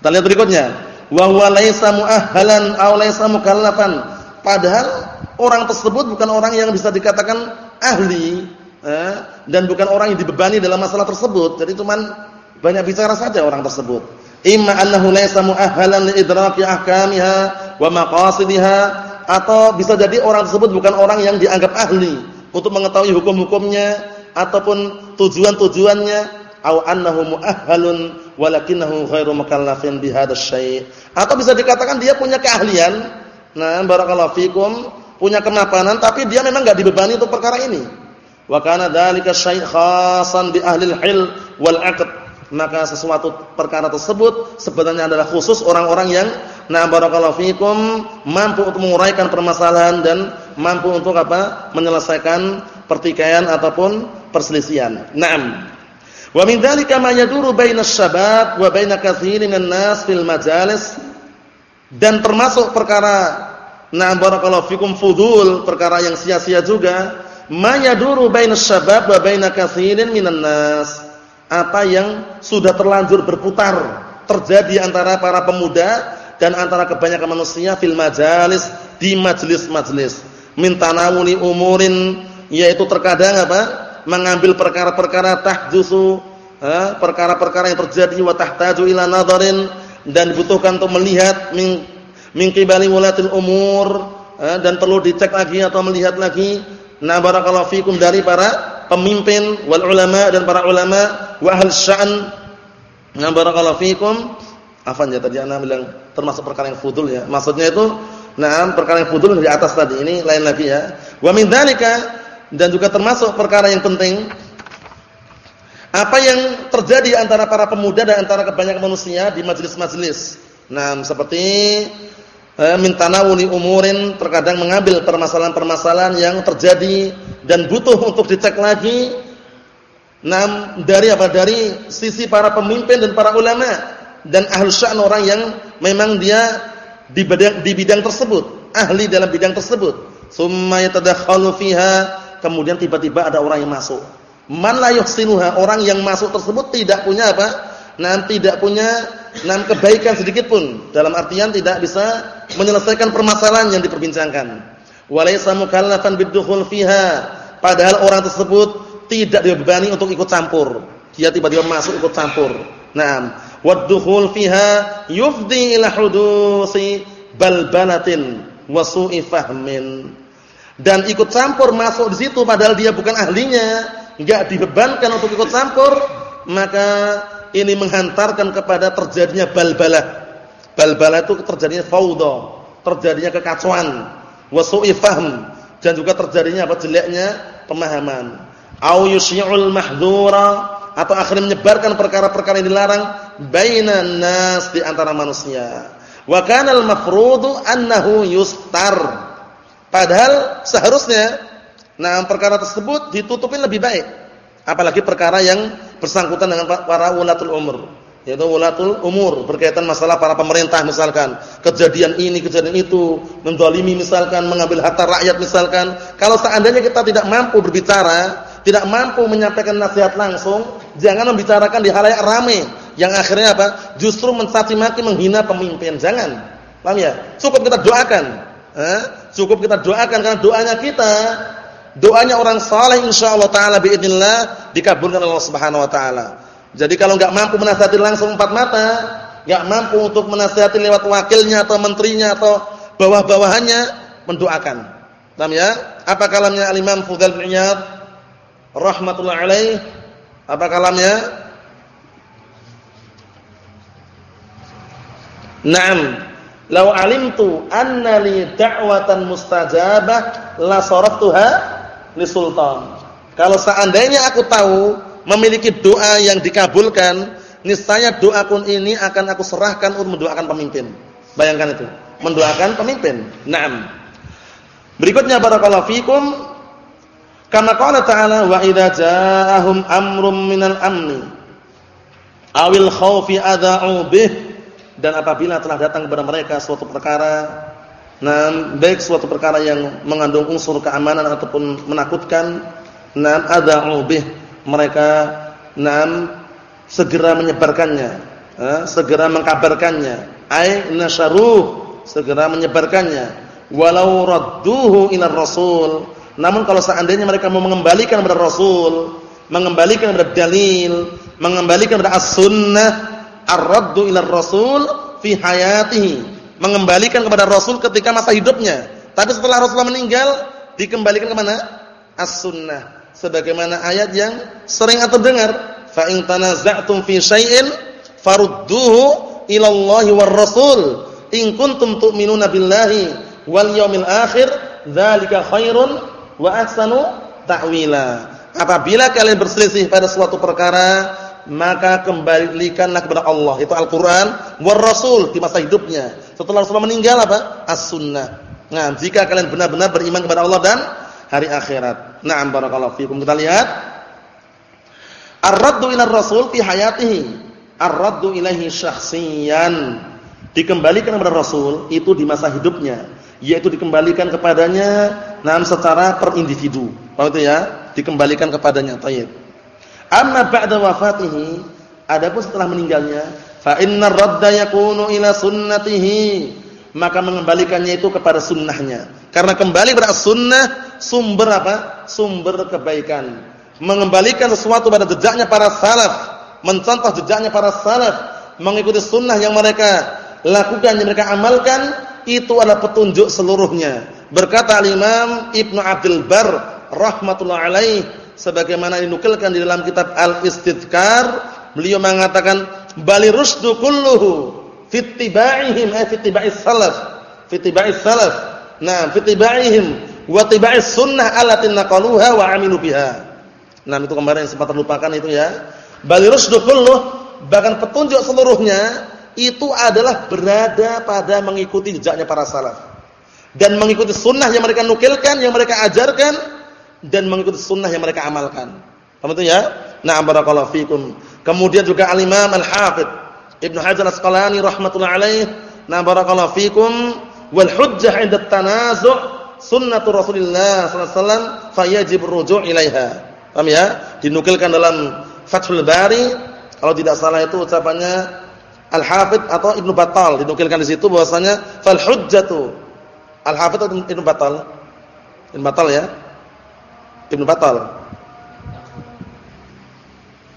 Kita lihat berikutnya. Wa huwa laisa mu'ahhalan aw laisa mukallafan. Padahal orang tersebut bukan orang yang bisa dikatakan ahli eh, dan bukan orang yang dibebani dalam masalah tersebut. Jadi cuman banyak bicara saja orang tersebut. Imma annahu laisa mu'ahhalan li idraki ahkamiha wa maqasidiha atau bisa jadi orang tersebut bukan orang yang dianggap ahli untuk mengetahui hukum-hukumnya ataupun tujuan-tujuannya au annahu muahhalun walakinahu ghairu mukallafin bihadzal syai' atau bisa dikatakan dia punya keahlian nah barakallahu fikum punya kemapanan tapi dia memang enggak dibebani untuk perkara ini wa kana dzalika syai' khasan bi ahli al-hil wal 'aqd maka sesuatu perkara tersebut sebenarnya adalah khusus orang-orang yang na barakallahu fikum mampu untuk menguraikan permasalahan dan mampu untuk apa? menyelesaikan pertikaian ataupun perselisihan. Naam. Wa min dzalika ma yaduru bainas syabab wa baina katsirin minan nas fil majalis dan termasuk perkara na barakallahu fikum fudul, perkara yang sia-sia juga, ma yaduru bainas syabab wa baina katsirin minan nas. Apa yang sudah terlanjur berputar terjadi antara para pemuda dan antara kebanyakan manusia fil majalis di majelis-majelis min tanawuli umurin yaitu terkadang apa? Mengambil perkara-perkara tahjusu perkara-perkara yang terjadi wa tahtaju ila nadharin dan dibutuhkan untuk melihat min min qibali wulatil umur dan perlu dicek lagi atau melihat lagi na barakallahu fikum dari para pemimpin wal ulama dan para ulama wa ahl sya'an. Nah barakallahu fikum. Afan ya tadi ana bilang termasuk perkara yang fudul ya. Maksudnya itu nah perkara yang fudul di atas tadi. Ini lain lagi ya. Wa min dzalika dan juga termasuk perkara yang penting apa yang terjadi antara para pemuda dan antara kebanyakan manusia di majelis-majelis. Nah, seperti eh, mintanawuni umurin terkadang mengambil permasalahan-permasalahan yang terjadi dan butuh untuk dicek lagi. Nam dari apa? Dari sisi para pemimpin dan para ulama dan ahlu sya'an orang yang memang dia di bidang, di bidang tersebut ahli dalam bidang tersebut. Summa yatadakhalu fiha kemudian tiba-tiba ada orang yang masuk. Man la yuhsinuha orang yang masuk tersebut tidak punya apa? Nam tidak punya nam kebaikan sedikit pun dalam artian tidak bisa menyelesaikan permasalahan yang diperbincangkan. Walaysa mukallafan bidukhul fiha padahal orang tersebut tidak dibebani untuk ikut campur. Dia tiba-tiba masuk ikut campur. Nah waddukhul fiha yufdi ila hudusi balbalatin wa su'i fahmin. Dan ikut campur masuk di situ padahal dia bukan ahlinya enggak dibebankan untuk ikut campur maka ini menghantarkan kepada terjadinya balbalah balbalah itu terjadinya fauda terjadinya kekacauan wasu'i fahm dan juga terjadinya apa jeleknya pemahaman. Au yusy'ul mahdhura atau akhirnya menyebarkan perkara-perkara yang dilarang bainan nas di antara manusia. Wa kana al mafrudu annahu yustar padahal seharusnya nah perkara tersebut ditutupin lebih baik. Apalagi perkara yang bersangkutan dengan para ulatul umur. Yaitu wulatul umur berkaitan masalah para pemerintah misalkan. Kejadian ini kejadian itu mendolimi misalkan mengambil harta rakyat misalkan. Kalau seandainya kita tidak mampu berbicara tidak mampu menyampaikan nasihat langsung jangan membicarakan di halayak ramai yang akhirnya apa? Justru mencaci maki menghina pemimpin. Jangan. Paham ya? Cukup kita doakan. Eh? cukup kita doakan karena doanya kita doanya orang saleh insyaallah taala باذنillah dikabulkan oleh Allah Subhanahu wa taala jadi kalau nggak mampu menasihati langsung empat mata, nggak mampu untuk menasihati lewat wakilnya atau menterinya atau bawah-bawahannya, mendoakan. Paham ya? Apa kalamnya Al-Imam Fudail bin Iyad rahimatullah alaih? Apa kalamnya? Naam. Lau alimtu anna li da'watan mustajabah la saraftuha li sultan. Kalau seandainya aku tahu memiliki doa yang dikabulkan, niscaya doa kun ini akan aku serahkan untuk mendoakan pemimpin. Bayangkan itu, mendoakan pemimpin. Naam. Berikutnya barakallahu fikum Kama qala ta'ala wa idza ja'ahum amrum minal amni awil khaufi adha'u bih dan apabila telah datang kepada mereka suatu perkara nah baik suatu perkara yang mengandung unsur keamanan ataupun menakutkan nah adha'u bih. Mereka nah segera menyebarkannya. Eh, segera mengkabarkannya. Ai nasyaruh segera menyebarkannya. Walau radduhu ila rasul. Namun kalau seandainya mereka mau mengembalikan kepada Rasul, mengembalikan kepada dalil, mengembalikan kepada as-sunnah, ar-raddu Rasul fi hayatihi, mengembalikan kepada Rasul ketika masa hidupnya. Tapi setelah Rasulullah meninggal, dikembalikan ke mana? As-sunnah. Sebagaimana ayat yang sering atau dengar, fa in tanaza'tum fi syai'in farudduhu ila Allah war Rasul in kuntum tu'minuna billahi wal yawmil akhir dzalika khairun wa ahsanu ta'wila. Apabila kalian berselisih pada suatu perkara, maka kembalikanlah kepada Allah. Itu Al-Qur'an war Rasul di masa hidupnya. Setelah Rasulullah meninggal apa? As-Sunnah. Nah, jika kalian benar-benar beriman kepada Allah dan hari akhirat. Na'am barakallahu fikum. Kita lihat Ar-raddu ila Rasul fi hayatihi. Ar-raddu ilaihi syakhsiyan. Dikembalikan kepada Rasul itu di masa hidupnya yaitu dikembalikan kepadanya nam secara per individu. Paham itu ya? Dikembalikan kepadanya. Tayyib. Amma ba'da wafatihi, adapun setelah meninggalnya, fa innar radda yakunu ila sunnatihi. Maka mengembalikannya itu kepada sunnahnya. Karena kembali kepada sunnah sumber apa? Sumber kebaikan. Mengembalikan sesuatu pada jejaknya para salaf, mencontoh jejaknya para salaf, mengikuti sunnah yang mereka lakukan, yang mereka amalkan itu adalah petunjuk seluruhnya. Berkata Imam Ibnu Abdul Bar rahmatullah sebagaimana dinukilkan di dalam kitab Al-Istidkar, beliau mengatakan bali rusdu kulluhu fittiba'ihim ay fittiba'is salaf, fittiba'is salaf. Nah, fittiba'ihim wa tiba'is sunnah allati naqaluha wa 'amilu biha. Nah, itu kemarin sempat terlupakan itu ya. Bali rusdu kulluh bahkan petunjuk seluruhnya itu adalah berada pada mengikuti jejaknya para salaf dan mengikuti sunnah yang mereka nukilkan, yang mereka ajarkan dan mengikuti sunnah yang mereka amalkan. Paham itu ya? Na'am barakallahu fikum. Kemudian juga al-Imam Al-Hafidz Ibnu Hajar Asqalani rahimatullah alaih, na'am barakallahu fikum wal hujjah 'inda tanazu' sunnatu Rasulillah sallallahu alaihi wasallam fayajib ruju' ilaiha. Paham ya? Dinukilkan dalam Fathul Bari kalau tidak salah itu ucapannya Al-Hafidh atau Ibnu Battal dinukilkan di situ bahwasanya fal hujjatu Al-Hafidh atau Ibnu Battal? Ibnu Battal ya? Ibnu Battal.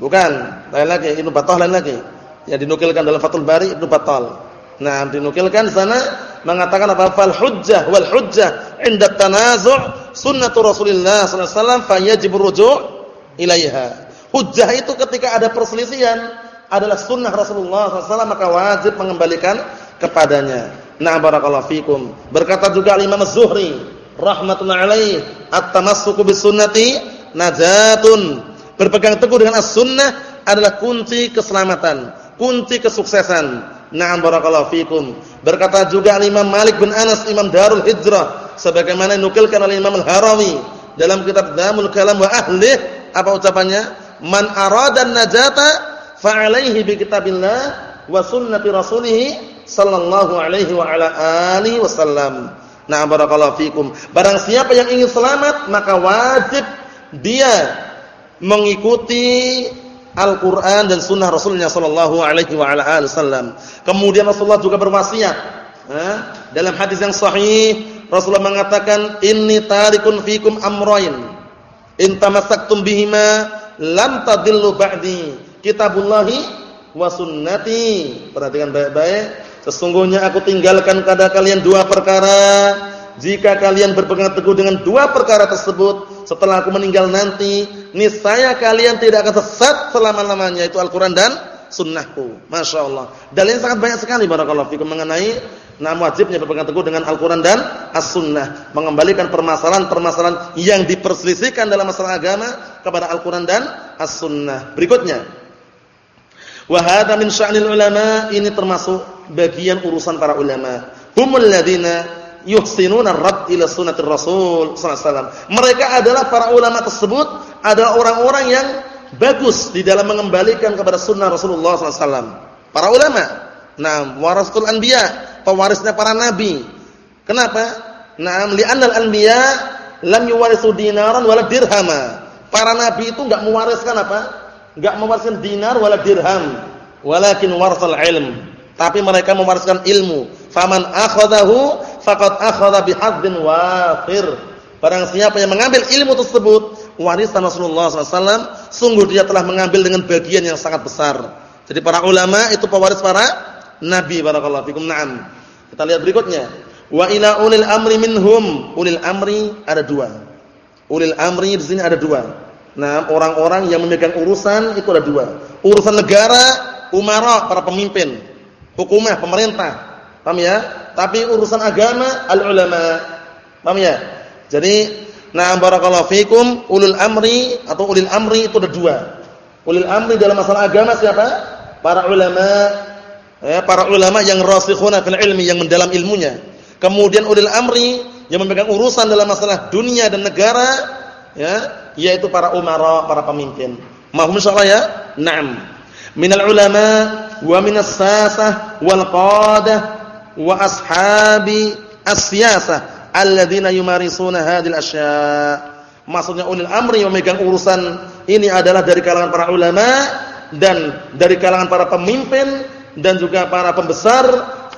Bukan, lain lagi, Ibnu Battal lain lagi. Yang dinukilkan dalam Fathul Bari Ibnu Battal. Nah, dinukilkan sana mengatakan apa? Fal hujjah wal hujjah 'inda tanazu' sunnatu Rasulillah sallallahu alaihi wasallam fayajib ruju' ilaiha. Hujjah itu ketika ada perselisihan adalah sunnah Rasulullah SAW maka wajib mengembalikan kepadanya. Nah barakallahu fikum. Berkata juga Imam Az-Zuhri rahmatullah alaih, at-tamassuku bis sunnati najatun. Berpegang teguh dengan as-sunnah adalah kunci keselamatan, kunci kesuksesan. Na'am barakallahu fikum. Berkata juga Imam Malik bin Anas Imam Darul Hijrah sebagaimana nukilkan oleh Imam Al-Harawi dalam kitab Damul Kalam wa Ahli apa ucapannya? Man arada najata fa'alaihi bi kitabillah wa sunnati rasulih sallallahu alaihi wa ala alihi wasallam. Nah, barakallahu fikum. Barang siapa yang ingin selamat, maka wajib dia mengikuti Al-Qur'an dan sunnah Rasulnya sallallahu alaihi wa ala alihi wasallam. Kemudian Rasulullah juga berwasiat, dalam hadis yang sahih Rasulullah mengatakan, "Inni tarikun fikum amrayn, in tamassaktum bihima lam tadillu ba'di." kitabullahi wa sunnati. Perhatikan baik-baik. Sesungguhnya aku tinggalkan kepada kalian dua perkara. Jika kalian berpegang teguh dengan dua perkara tersebut setelah aku meninggal nanti, niscaya kalian tidak akan sesat selama-lamanya. Itu Al-Qur'an dan sunnahku. Masya Allah. Dalil sangat banyak sekali barakallahu fikum mengenai nah wajibnya berpegang teguh dengan Al-Qur'an dan As-Sunnah, mengembalikan permasalahan-permasalahan yang diperselisihkan dalam masalah agama kepada Al-Qur'an dan As-Sunnah. Berikutnya, Wa hadha min sya'nil ulama, ini termasuk bagian urusan para ulama. Humul ladzina yuhsinuna ar-rad ila sunnatir Rasul sallallahu. Mereka adalah para ulama tersebut adalah orang-orang yang bagus di dalam mengembalikan kepada sunnah Rasulullah wasallam. Para ulama. Nah, warasatul anbiya, pewarisnya para nabi. Kenapa? Nah, li'annal anbiya lam yuwarisu dinaran wala dirhama. Para nabi itu enggak mewariskan apa? Enggak mewariskan dinar wala dirham, walakin warasal ilm. Tapi mereka mewariskan ilmu. Faman akhadahu faqad akhadha bihadzin wafir. Barang siapa yang mengambil ilmu tersebut, warisan Rasulullah SAW, sungguh dia telah mengambil dengan bagian yang sangat besar. Jadi para ulama itu pewaris para nabi barakallahu fikum. Naam. Kita lihat berikutnya. Wa ila ulil amri minhum. Ulil amri ada dua. Ulil amri di sini ada dua. Nah, orang-orang yang memegang urusan itu ada dua. Urusan negara, umara, para pemimpin, hukumah, pemerintah. Paham ya? Tapi urusan agama, al-ulama. Paham ya? Jadi, nah barakallahu fikum, ulul amri atau ulil amri itu ada dua. Ulil amri dalam masalah agama siapa? Para ulama. Ya, para ulama yang rasikhuna fil ilmi, yang mendalam ilmunya. Kemudian ulil amri yang memegang urusan dalam masalah dunia dan negara, ya, yaitu para umara, para pemimpin. Mahum insyaallah ya? Naam. Minal ulama wa minas sasah wal qadah wa ashabi as-siyasah alladziina yumarisuna hadhil asya'. Maksudnya ulil amri yang memegang urusan ini adalah dari kalangan para ulama dan dari kalangan para pemimpin dan juga para pembesar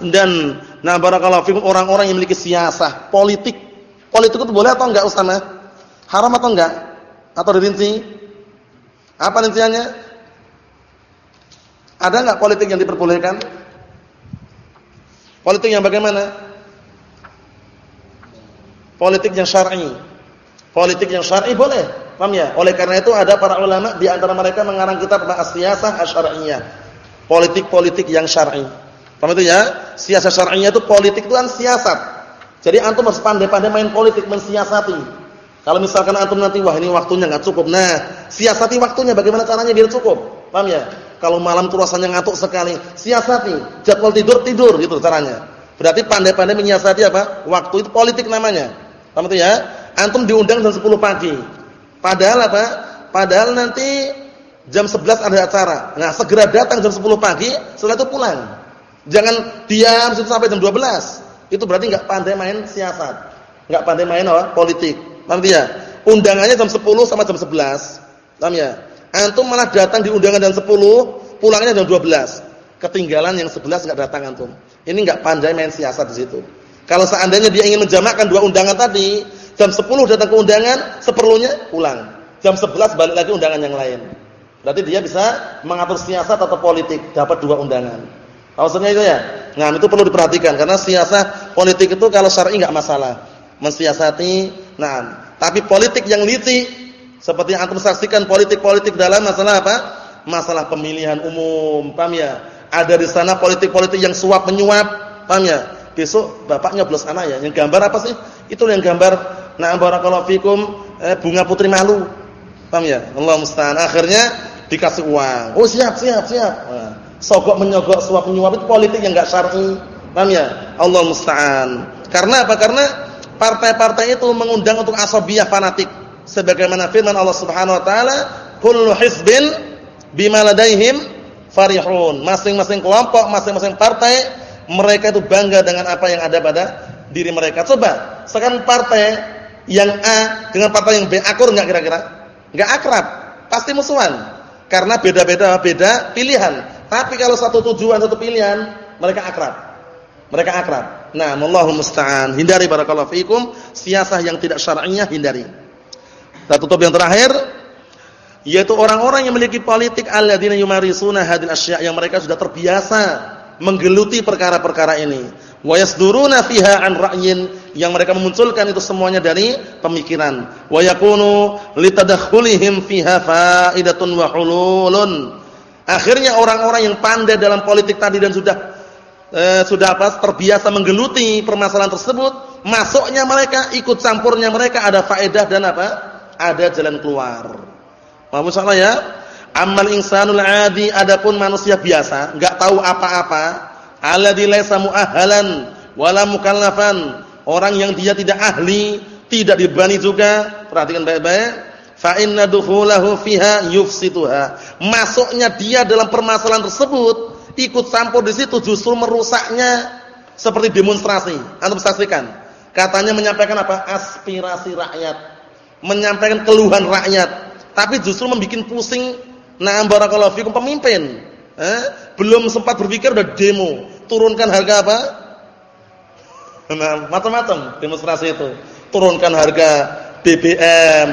dan nah barakallahu fikum orang-orang yang memiliki siasah, politik. Politik itu boleh atau enggak Usama? Haram atau enggak? Atau dirinci? Apa rinciannya? Ada enggak politik yang diperbolehkan? Politik yang bagaimana? Politik yang syar'i. Politik yang syar'i boleh. Paham ya? Oleh karena itu ada para ulama di antara mereka mengarang kitab As-Siyasah Asy-Syar'iyyah. Politik-politik yang syar'i. Paham itu ya? Siasat syar'iyyah itu politik itu kan siasat. Jadi antum harus pandai-pandai main politik, mensiasati. Kalau misalkan antum nanti wah ini waktunya enggak cukup. Nah, siasati waktunya bagaimana caranya biar cukup. Paham ya? Kalau malam tuh rasanya ngantuk sekali, siasati. Jadwal tidur tidur gitu caranya. Berarti pandai-pandai menyiasati apa? Waktu itu politik namanya. Paham itu ya? Antum diundang jam 10 pagi. Padahal apa? Padahal nanti jam 11 ada acara. Nah, segera datang jam 10 pagi, setelah itu pulang. Jangan diam sampai jam 12. Itu berarti enggak pandai main siasat. Enggak pandai main apa? Politik. Paham ya? Undangannya jam 10 sama jam 11. Paham ya? Antum malah datang di undangan jam 10, pulangnya jam 12. Ketinggalan yang 11 enggak datang antum. Ini enggak pandai main siasat di situ. Kalau seandainya dia ingin menjamakkan dua undangan tadi, jam 10 datang ke undangan, seperlunya pulang. Jam 11 balik lagi undangan yang lain. Berarti dia bisa mengatur siasat atau politik, dapat dua undangan. Maksudnya itu ya? Nah, itu perlu diperhatikan karena siasat politik itu kalau syar'i enggak masalah. Mensiasati Nah, tapi politik yang licik seperti yang antum saksikan politik-politik dalam masalah apa? Masalah pemilihan umum, paham ya? Ada di sana politik-politik yang suap menyuap, paham ya? Besok bapaknya nyoblos anak ya. Yang gambar apa sih? Itu yang gambar na'am barakallahu fikum eh, bunga putri malu. Paham ya? Allah musta'an. Akhirnya dikasih uang. Oh, siap, siap, siap. Nah, sogok menyogok suap menyuap itu politik yang enggak syar'i. Paham ya? Allah musta'an. Karena apa? Karena partai-partai itu mengundang untuk asabiyah fanatik sebagaimana firman Allah Subhanahu wa taala kullu hizbin bima ladaihim farihun. Masing-masing kelompok masing-masing partai mereka itu bangga dengan apa yang ada pada diri mereka. Coba sekarang partai yang A dengan partai yang B akur enggak kira-kira? Enggak akrab. Pasti musuhan. Karena beda-beda beda pilihan. Tapi kalau satu tujuan satu pilihan mereka akrab. Mereka akrab. Nah, wallahu musta'an. Hindari barakallahu fikum. Siasah yang tidak syar'iyyah hindari. Kita tutup yang terakhir yaitu orang-orang yang memiliki politik alladzina yumarisuna hadil asya' yang mereka sudah terbiasa menggeluti perkara-perkara ini. Wa yasduruna fiha an ra'yin yang mereka memunculkan itu semuanya dari pemikiran. Wa yakunu litadakhulihim fiha fa'idatun wa hululun. Akhirnya orang-orang yang pandai dalam politik tadi dan sudah eh, sudah apa terbiasa menggeluti permasalahan tersebut, masuknya mereka, ikut campurnya mereka ada faedah dan apa? Ada jalan keluar. Paham insyaallah ya? Amal insanul adi adapun manusia biasa, enggak tahu apa-apa, alladzi laisa muahhalan wala mukallafan Orang yang dia tidak ahli, tidak dibani juga, perhatikan baik-baik. Fa inna dukhulahu fiha yufsituha. Masuknya dia dalam permasalahan tersebut, ikut campur di situ justru merusaknya seperti demonstrasi. Anda saksikan. Katanya menyampaikan apa? Aspirasi rakyat. Menyampaikan keluhan rakyat. Tapi justru membuat pusing nah barakallahu fikum pemimpin. Eh? Belum sempat berpikir udah demo. Turunkan harga apa? Nah, macam-macam demonstrasi itu. Turunkan harga BBM,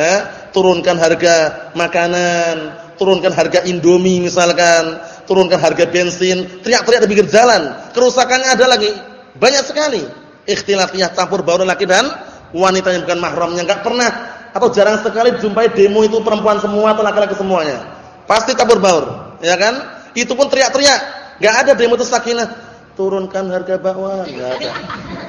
eh? turunkan harga makanan, turunkan harga Indomie misalkan, turunkan harga bensin, teriak-teriak di pinggir jalan. Kerusakannya ada lagi, banyak sekali. Ikhtilafiyah campur baur laki dan wanita yang bukan mahramnya enggak pernah atau jarang sekali jumpai demo itu perempuan semua atau laki-laki semuanya. Pasti campur baur, ya kan? Itu pun teriak-teriak. Enggak ada demo itu sakinah turunkan harga bakwan, enggak ada.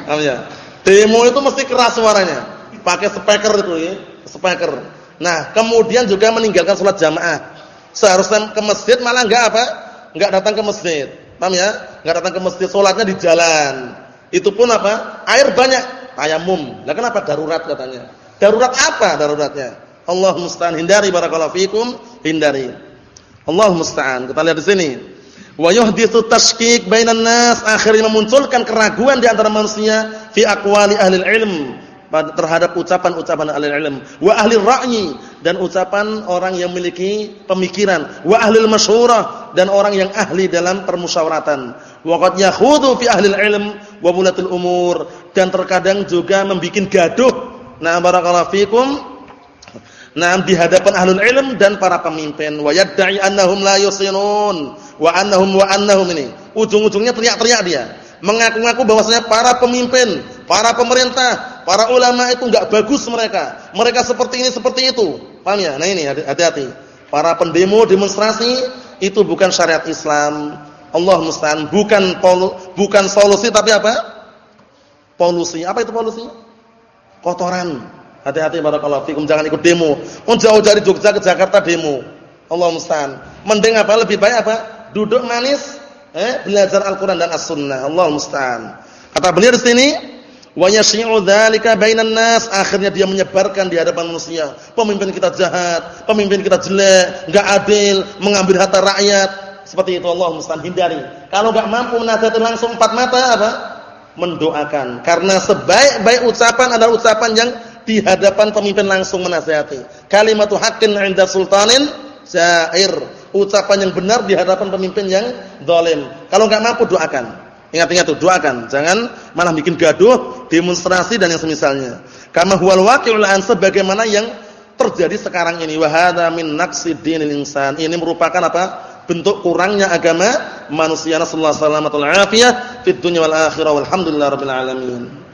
Paham ya? Demo itu mesti keras suaranya. Pakai speaker itu ya, speaker. Nah, kemudian juga meninggalkan sholat jamaah. Seharusnya ke masjid malah enggak apa? Enggak datang ke masjid. Paham ya? Enggak datang ke masjid, sholatnya di jalan. Itu pun apa? Air banyak, tayamum. Lah kenapa darurat katanya? Darurat apa daruratnya? Allah musta'an hindari barakallahu fikum, hindari. Allah musta'an. Kita lihat di sini. Wa yuhditsu tashkik bainan nas, akhirnya memunculkan keraguan di antara manusia fi aqwali ahli ilm terhadap ucapan-ucapan ahli ilm. Wa ahli ra'yi dan ucapan orang yang memiliki pemikiran. Wa ahli masyurah dan orang yang ahli dalam permusyawaratan. Wa qad yakhudu fi ahli ilm wa bulatul umur. Dan terkadang juga membuat gaduh. Nah barakallahu fikum. Nah di hadapan ahlul ilm dan para pemimpin. Wa yad'i annahum la yusinun. Wa annahum wa annahum ini. Ujung-ujungnya teriak-teriak dia. Mengaku-ngaku bahwasanya para pemimpin, para pemerintah, para ulama itu enggak bagus mereka. Mereka seperti ini, seperti itu. Paham ya? Nah ini hati-hati. Para pendemo demonstrasi itu bukan syariat Islam. Allah musta'an, bukan polu, bukan solusi tapi apa? Polusi. Apa itu polusi? Kotoran. Hati-hati barakallahu fikum jangan ikut demo. Oh jauh dari Jogja ke Jakarta demo. Allah musta'an. Mending apa? Lebih baik apa? duduk manis, eh, belajar Al-Qur'an dan As-Sunnah. Allah musta'an. Kata beliau di sini, wa yashi'u dzalika bainan nas, akhirnya dia menyebarkan di hadapan manusia. Pemimpin kita jahat, pemimpin kita jelek, enggak adil, mengambil harta rakyat. Seperti itu Allah musta'an hindari. Kalau enggak mampu menasihati langsung empat mata apa? Mendoakan. Karena sebaik-baik ucapan adalah ucapan yang di hadapan pemimpin langsung menasihati. Kalimatu haqqin 'inda sultanin jair ucapan yang benar di hadapan pemimpin yang zalim. Kalau enggak mampu doakan. Ingat-ingat tuh, doakan. Jangan malah bikin gaduh, demonstrasi dan yang semisalnya. Kama huwal waqi'ul an sebagaimana yang terjadi sekarang ini. Wa hadza min naqsi dinil insan. Ini merupakan apa? Bentuk kurangnya agama manusia. Nasallahu alaihi wasallam fid dunya wal akhirah. Walhamdulillahirabbil alamin.